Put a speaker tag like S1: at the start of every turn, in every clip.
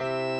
S1: あ。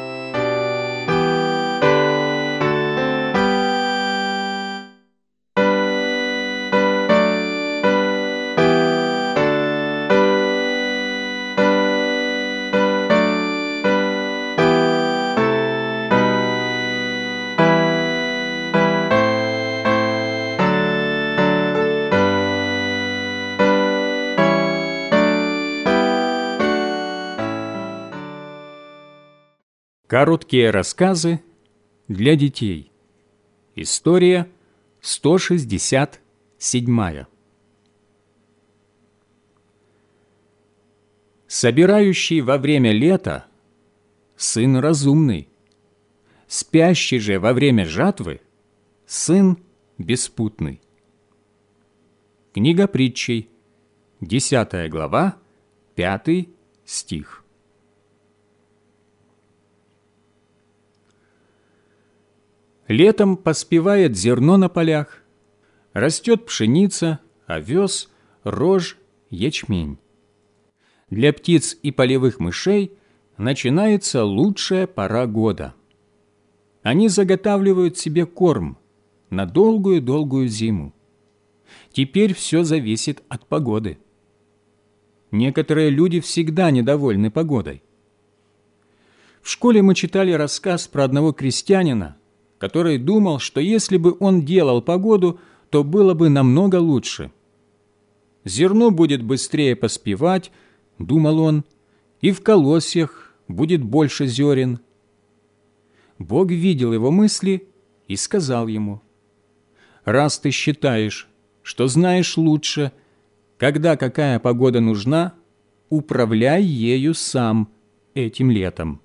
S1: Короткие рассказы для детей. История 167. Собирающий во время лета – сын разумный, спящий же во время жатвы – сын беспутный. Книга притчей, 10 глава, 5 стих. Летом поспевает зерно на полях, растет пшеница, овес, рожь, ячмень. Для птиц и полевых мышей начинается лучшая пора года. Они заготавливают себе корм на долгую-долгую зиму. Теперь все зависит от погоды. Некоторые люди всегда недовольны погодой. В школе мы читали рассказ про одного крестьянина, который думал, что если бы он делал погоду, то было бы намного лучше. Зерно будет быстрее поспевать, думал он, и в колосьях будет больше зерен. Бог видел его мысли и сказал ему, «Раз ты считаешь, что знаешь лучше, когда какая погода нужна, управляй ею сам этим летом».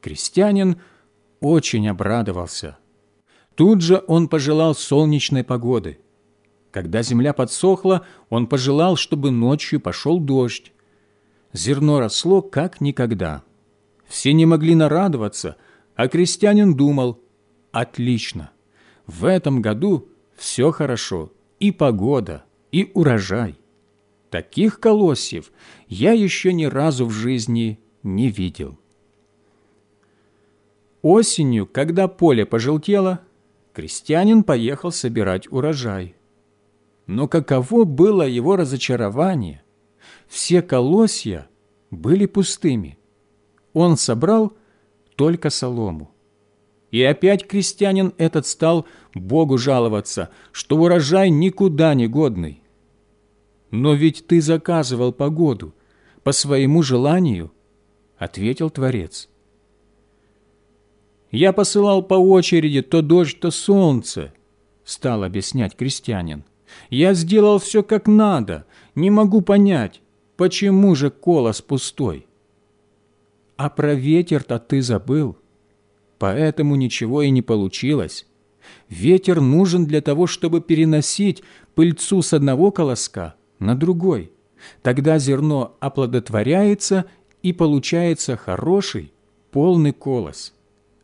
S1: Крестьянин – очень обрадовался. Тут же он пожелал солнечной погоды. Когда земля подсохла, он пожелал, чтобы ночью пошел дождь. Зерно росло как никогда. Все не могли нарадоваться, а крестьянин думал, «Отлично! В этом году все хорошо, и погода, и урожай. Таких колосьев я еще ни разу в жизни не видел». Осенью, когда поле пожелтело, крестьянин поехал собирать урожай. Но каково было его разочарование! Все колосья были пустыми. Он собрал только солому. И опять крестьянин этот стал Богу жаловаться, что урожай никуда не годный. «Но ведь ты заказывал погоду по своему желанию», — ответил Творец. Я посылал по очереди то дождь, то солнце, стал объяснять крестьянин. Я сделал все как надо, не могу понять, почему же колос пустой. А про ветер-то ты забыл, поэтому ничего и не получилось. Ветер нужен для того, чтобы переносить пыльцу с одного колоска на другой. Тогда зерно оплодотворяется и получается хороший, полный колос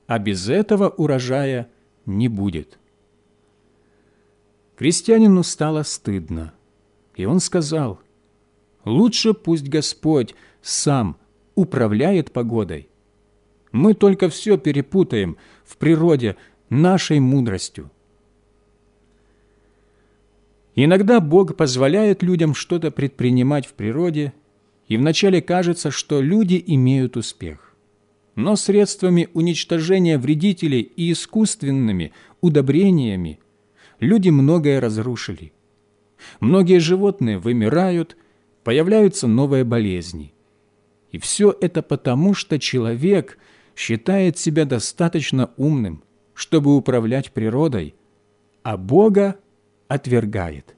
S1: а без этого урожая не будет. Крестьянину стало стыдно, и он сказал, «Лучше пусть Господь сам управляет погодой. Мы только все перепутаем в природе нашей мудростью». Иногда Бог позволяет людям что-то предпринимать в природе, и вначале кажется, что люди имеют успех но средствами уничтожения вредителей и искусственными удобрениями люди многое разрушили. Многие животные вымирают, появляются новые болезни. И все это потому, что человек считает себя достаточно умным, чтобы управлять природой, а Бога отвергает.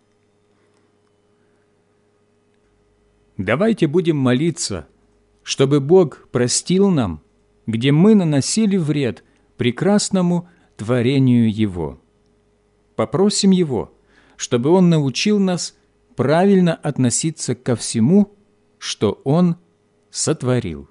S1: Давайте будем молиться, чтобы Бог простил нам – где мы наносили вред прекрасному творению Его. Попросим Его, чтобы Он научил нас правильно относиться ко всему, что Он сотворил.